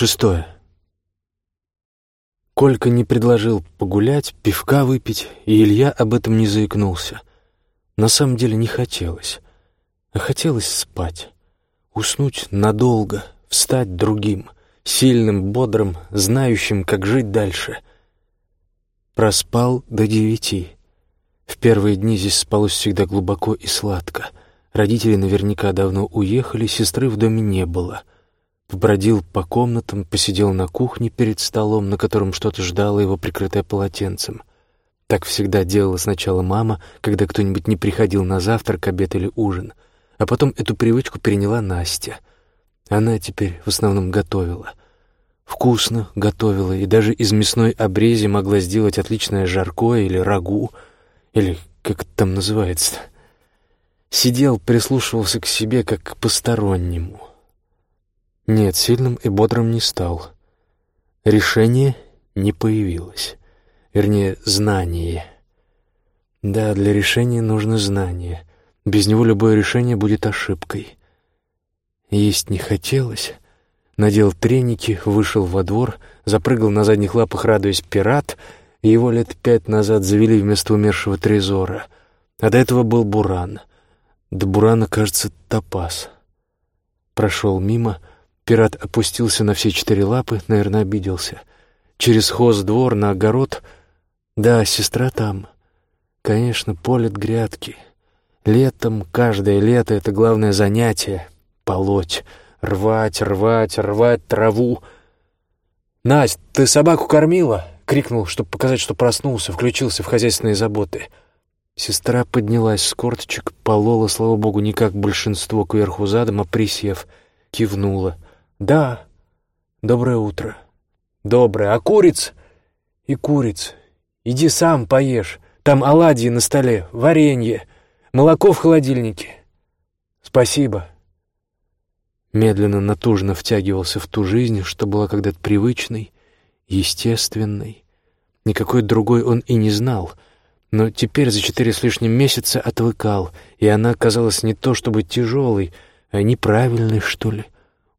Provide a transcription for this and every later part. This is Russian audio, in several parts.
Шестое. Колька не предложил погулять, пивка выпить, и Илья об этом не заикнулся. На самом деле не хотелось, а хотелось спать, уснуть надолго, встать другим, сильным, бодрым, знающим, как жить дальше. Проспал до девяти. В первые дни здесь спалось всегда глубоко и сладко. Родители наверняка давно уехали, сестры в доме не было — Бродил по комнатам, посидел на кухне перед столом, на котором что-то ждало его, прикрытое полотенцем. Так всегда делала сначала мама, когда кто-нибудь не приходил на завтрак, обед или ужин. А потом эту привычку переняла Настя. Она теперь в основном готовила. Вкусно готовила, и даже из мясной обрези могла сделать отличное жаркое или рагу, или как это там называется. Сидел, прислушивался к себе, как к постороннему — нет, сильным и бодрым не стал. Решение не появилось. Вернее, знание. Да, для решения нужно знание. Без него любое решение будет ошибкой. Есть не хотелось. Надел треники, вышел во двор, запрыгал на задних лапах, радуясь пират, и его лет пять назад завели вместо умершего Трезора. А до этого был Буран. До Бурана, кажется, Топаз. Прошел мимо — Пират опустился на все четыре лапы, наверное, обиделся. Через хоздвор на огород. Да, сестра там. Конечно, полет грядки. Летом, каждое лето — это главное занятие — полоть, рвать, рвать, рвать траву. «Насть, ты собаку кормила?» — крикнул, чтобы показать, что проснулся, включился в хозяйственные заботы. Сестра поднялась с корточек, полола, слава богу, не как большинство кверху задом, а присев, кивнула — «Да. Доброе утро». «Доброе. А куриц?» «И куриц. Иди сам поешь. Там оладьи на столе, варенье, молоко в холодильнике». «Спасибо». Медленно, натужно втягивался в ту жизнь, что была когда-то привычной, естественной. Никакой другой он и не знал, но теперь за четыре с лишним месяца отвыкал, и она казалась не то чтобы тяжелой, а неправильной, что ли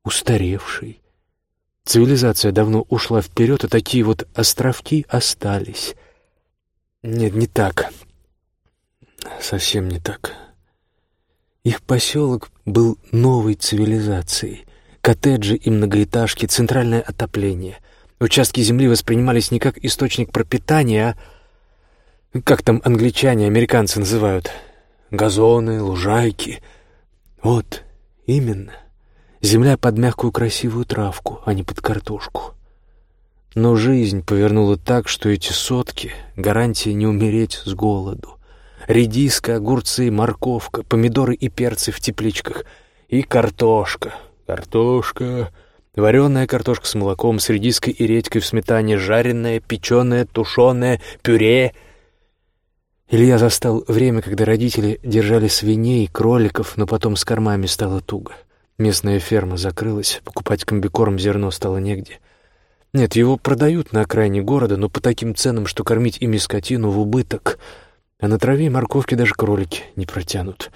устаревший. Цивилизация давно ушла вперед, а такие вот островки остались. Нет, не так. Совсем не так. Их поселок был новой цивилизацией. Коттеджи и многоэтажки, центральное отопление. Участки земли воспринимались не как источник пропитания, а... Как там англичане, американцы называют? Газоны, лужайки. Вот, именно. Земля под мягкую красивую травку, а не под картошку. Но жизнь повернула так, что эти сотки — гарантия не умереть с голоду. Редиска, огурцы, морковка, помидоры и перцы в тепличках. И картошка. Картошка. Вареная картошка с молоком, с редиской и редькой в сметане, жареная, печеная, тушеная, пюре. Илья застал время, когда родители держали свиней, кроликов, но потом с кормами стало туго. — Местная ферма закрылась, покупать комбикорм зерно стало негде. Нет, его продают на окраине города, но по таким ценам, что кормить ими скотину в убыток. А на траве и морковке даже кролики не протянут.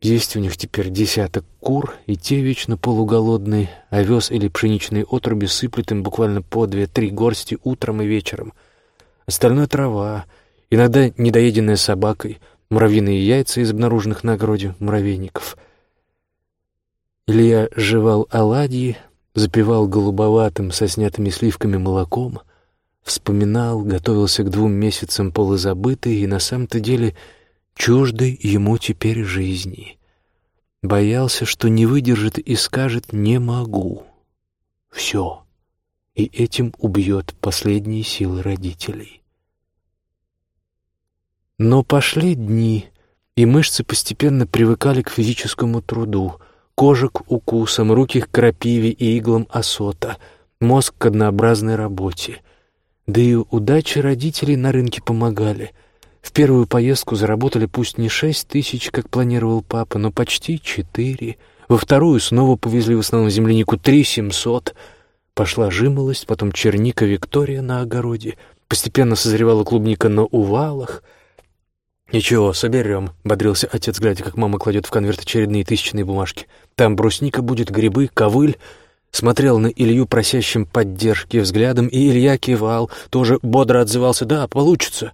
Есть у них теперь десяток кур, и те вечно полуголодные, овес или пшеничные отруби сыплют им буквально по две-три горсти утром и вечером. Остальное трава, иногда недоеденная собакой, муравьиные яйца из обнаруженных на огороде муравейников — Илья жевал оладьи, запивал голубоватым со снятыми сливками молоком, вспоминал, готовился к двум месяцам полузабытой и на самом-то деле чуждой ему теперь жизни. Боялся, что не выдержит и скажет «не могу». Все. И этим убьет последние силы родителей. Но пошли дни, и мышцы постепенно привыкали к физическому труду — Кожа к укусам, руки к крапиве и иглам осота, мозг к однообразной работе. Да и удачи родителей на рынке помогали. В первую поездку заработали пусть не шесть тысяч, как планировал папа, но почти четыре. Во вторую снова повезли в основном землянику три семьсот. Пошла жимолость, потом черника Виктория на огороде. Постепенно созревала клубника на увалах — «Ничего, соберем», — бодрился отец, глядя, как мама кладет в конверт очередные тысячные бумажки. «Там брусника будет, грибы, ковыль. Смотрел на Илью просящим поддержки взглядом, и Илья кивал, тоже бодро отзывался «Да, получится».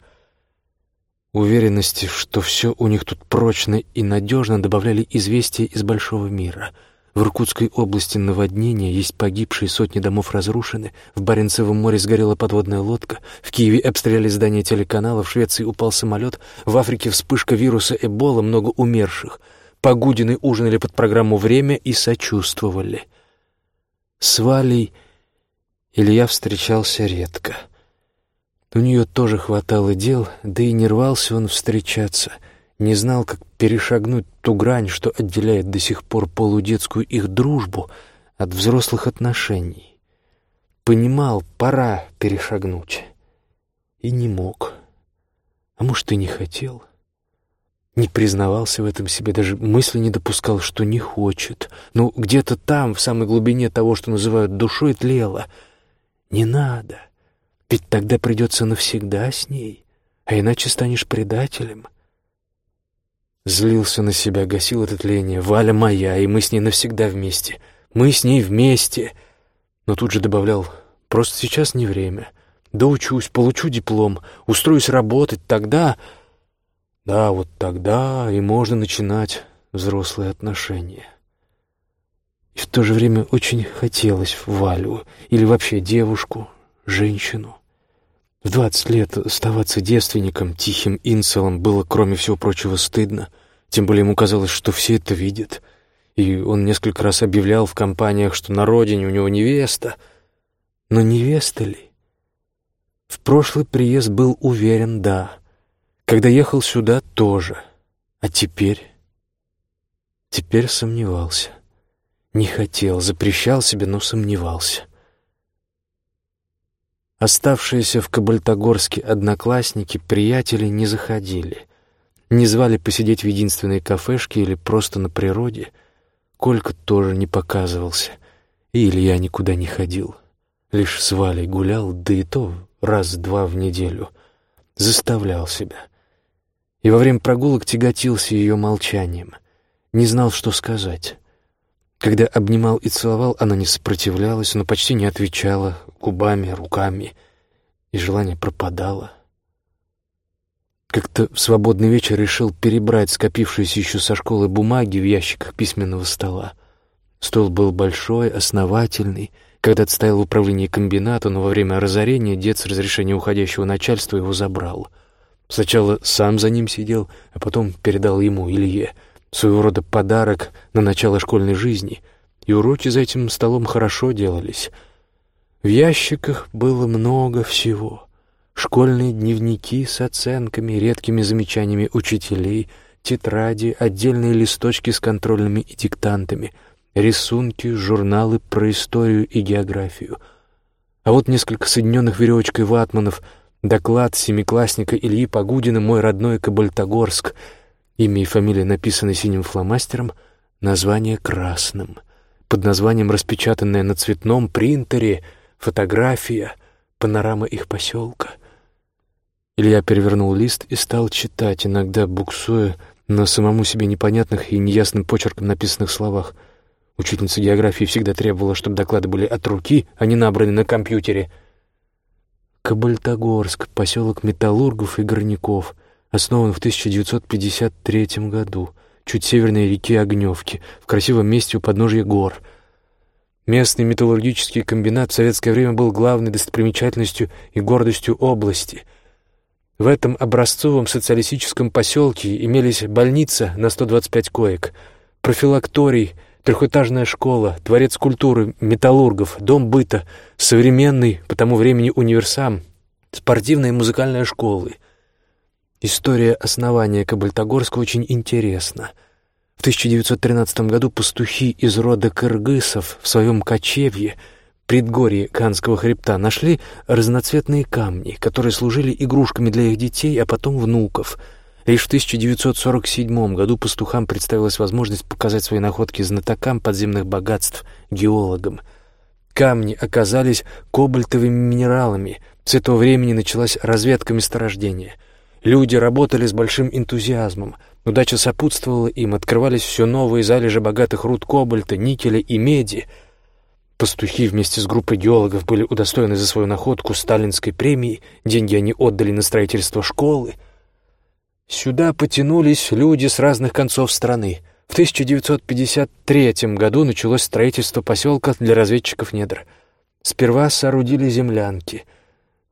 Уверенности, что все у них тут прочно и надежно, добавляли известия из большого мира — в Иркутской области наводнение, есть погибшие, сотни домов разрушены, в Баренцевом море сгорела подводная лодка, в Киеве обстреляли здание телеканала, в Швеции упал самолет, в Африке вспышка вируса Эбола, много умерших. Погудины ужинали под программу «Время» и сочувствовали. С Валей Илья встречался редко. У нее тоже хватало дел, да и не рвался он встречаться — не знал, как перешагнуть ту грань, что отделяет до сих пор полудетскую их дружбу от взрослых отношений. Понимал, пора перешагнуть. И не мог. А может, и не хотел. Не признавался в этом себе, даже мысли не допускал, что не хочет. Но ну, где-то там, в самой глубине того, что называют душой, тлело. Не надо. Ведь тогда придется навсегда с ней, а иначе станешь предателем. Злился на себя, гасил это тление. Валя моя, и мы с ней навсегда вместе. Мы с ней вместе. Но тут же добавлял, просто сейчас не время. Доучусь, получу диплом, устроюсь работать, тогда... Да, вот тогда и можно начинать взрослые отношения. И в то же время очень хотелось Валю или вообще девушку, женщину. В двадцать лет оставаться девственником, тихим инцелом было, кроме всего прочего, стыдно. Тем более ему казалось, что все это видят. И он несколько раз объявлял в компаниях, что на родине у него невеста. Но невеста ли? В прошлый приезд был уверен, да. Когда ехал сюда, тоже. А теперь? Теперь сомневался. Не хотел, запрещал себе, но сомневался. Оставшиеся в Кабальтогорске одноклассники, приятели не заходили. Не звали посидеть в единственной кафешке или просто на природе. Колька тоже не показывался. И Илья никуда не ходил. Лишь с Валей гулял, да и то раз-два в неделю. Заставлял себя. И во время прогулок тяготился ее молчанием. Не знал, что сказать. Когда обнимал и целовал, она не сопротивлялась, но почти не отвечала губами, руками, и желание пропадало. Как-то в свободный вечер решил перебрать скопившиеся еще со школы бумаги в ящиках письменного стола. Стол был большой, основательный. Когда-то стоял в управлении комбината, но во время разорения дед с разрешения уходящего начальства его забрал. Сначала сам за ним сидел, а потом передал ему, Илье — своего рода подарок на начало школьной жизни, и уроки за этим столом хорошо делались. В ящиках было много всего. Школьные дневники с оценками, редкими замечаниями учителей, тетради, отдельные листочки с контрольными и диктантами, рисунки, журналы про историю и географию. А вот несколько соединенных веревочкой ватманов, доклад семиклассника Ильи Погудина «Мой родной Кабальтогорск», Имя и фамилия написаны синим фломастером, название красным. Под названием распечатанная на цветном принтере фотография, панорама их поселка. Илья перевернул лист и стал читать, иногда буксуя на самому себе непонятных и неясным почерком написанных словах. Учительница географии всегда требовала, чтобы доклады были от руки, а не набраны на компьютере. Кабальтогорск, поселок металлургов и горняков — основан в 1953 году, чуть северной реки Огневки, в красивом месте у подножья гор. Местный металлургический комбинат в советское время был главной достопримечательностью и гордостью области. В этом образцовом социалистическом поселке имелись больница на 125 коек, профилакторий, трехэтажная школа, дворец культуры, металлургов, дом быта, современный по тому времени универсам, спортивная и музыкальная школы — История основания Кабальтогорска очень интересна. В 1913 году пастухи из рода кыргызов в своем кочевье, предгорье Канского хребта, нашли разноцветные камни, которые служили игрушками для их детей, а потом внуков. Лишь в 1947 году пастухам представилась возможность показать свои находки знатокам подземных богатств, геологам. Камни оказались кобальтовыми минералами. С этого времени началась разведка месторождения — Люди работали с большим энтузиазмом. Удача сопутствовала им, открывались все новые залежи богатых руд кобальта, никеля и меди. Пастухи вместе с группой геологов были удостоены за свою находку сталинской премии, деньги они отдали на строительство школы. Сюда потянулись люди с разных концов страны. В 1953 году началось строительство поселка для разведчиков недр. Сперва соорудили землянки.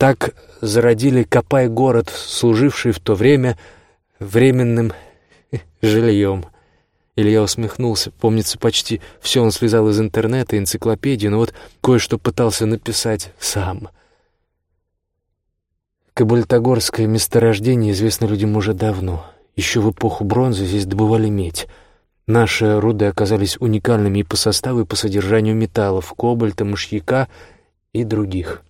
Так зародили Копай-город, служивший в то время временным жильем — Илья усмехнулся. Помнится, почти все он слезал из интернета, энциклопедии, но вот кое-что пытался написать сам. Кабальтогорское месторождение известно людям уже давно. Еще в эпоху бронзы здесь добывали медь. Наши руды оказались уникальными и по составу, и по содержанию металлов, кобальта, мышьяка и других.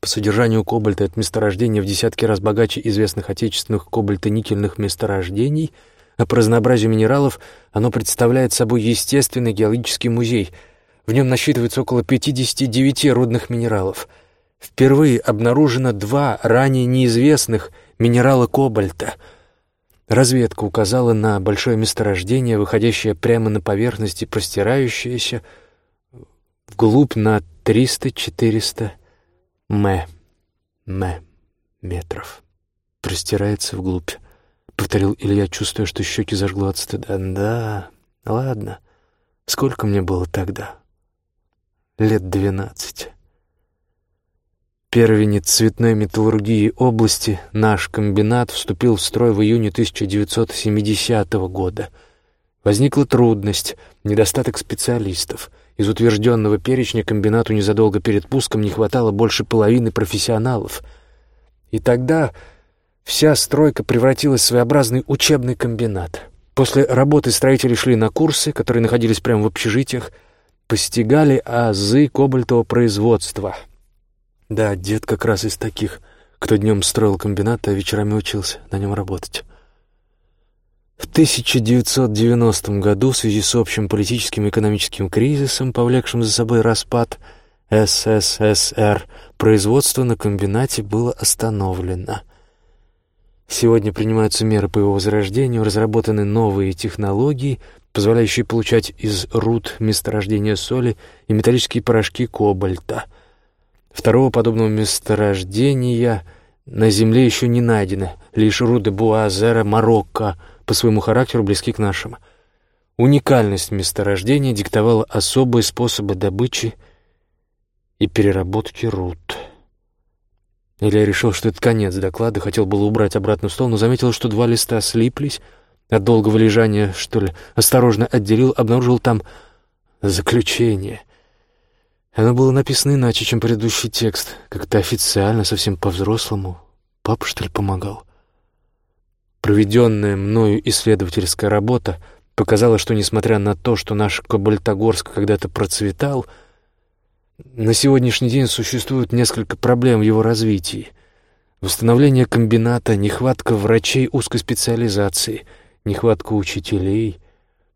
По содержанию кобальта это месторождение в десятки раз богаче известных отечественных кобальто-никельных месторождений — а по разнообразию минералов оно представляет собой естественный геологический музей. В нем насчитывается около 59 рудных минералов. Впервые обнаружено два ранее неизвестных минерала кобальта. Разведка указала на большое месторождение, выходящее прямо на поверхность и простирающееся вглубь на 300-400 м. м. метров. Простирается вглубь повторил Илья, чувствуя, что щеки зажгло от стыда. «Да, ладно. Сколько мне было тогда? Лет двенадцать». Первенец цветной металлургии области, наш комбинат, вступил в строй в июне 1970 года. Возникла трудность, недостаток специалистов. Из утвержденного перечня комбинату незадолго перед пуском не хватало больше половины профессионалов. И тогда Вся стройка превратилась в своеобразный учебный комбинат. После работы строители шли на курсы, которые находились прямо в общежитиях, постигали азы кобальтового производства. Да, дед как раз из таких, кто днем строил комбинат, а вечерами учился на нем работать. В 1990 году в связи с общим политическим и экономическим кризисом, повлекшим за собой распад СССР, производство на комбинате было остановлено. Сегодня принимаются меры по его возрождению, разработаны новые технологии, позволяющие получать из руд месторождения соли и металлические порошки кобальта. Второго подобного месторождения на Земле еще не найдено, лишь руды Буазера, Марокко, по своему характеру близки к нашим. Уникальность месторождения диктовала особые способы добычи и переработки руд. Илья решил, что это конец доклада, хотел было убрать обратно в стол, но заметил, что два листа слиплись. От долгого лежания, что ли, осторожно отделил, обнаружил там заключение. Оно было написано иначе, чем предыдущий текст, как-то официально, совсем по-взрослому. Папа, что ли, помогал? Проведенная мною исследовательская работа показала, что, несмотря на то, что наш Кабальтогорск когда-то процветал — на сегодняшний день существует несколько проблем в его развитии. Восстановление комбината, нехватка врачей узкой специализации, нехватка учителей.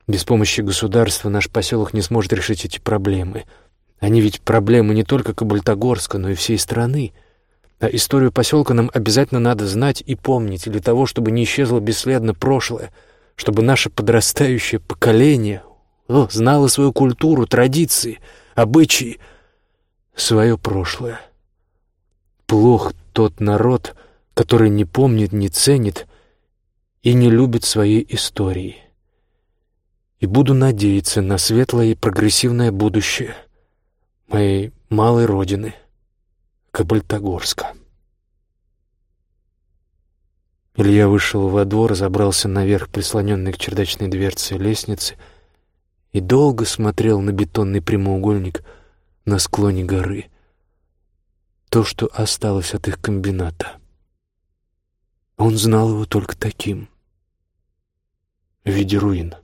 Без помощи государства наш поселок не сможет решить эти проблемы. Они ведь проблемы не только Кабальтогорска, но и всей страны. А историю поселка нам обязательно надо знать и помнить для того, чтобы не исчезло бесследно прошлое, чтобы наше подрастающее поколение о, знало свою культуру, традиции, обычаи — свое прошлое. Плох тот народ, который не помнит, не ценит и не любит своей истории. И буду надеяться на светлое и прогрессивное будущее моей малой родины, Кабальтогорска. Илья вышел во двор, забрался наверх, прислоненный к чердачной дверце лестницы, и долго смотрел на бетонный прямоугольник — на склоне горы. То, что осталось от их комбината. Он знал его только таким, в виде руин.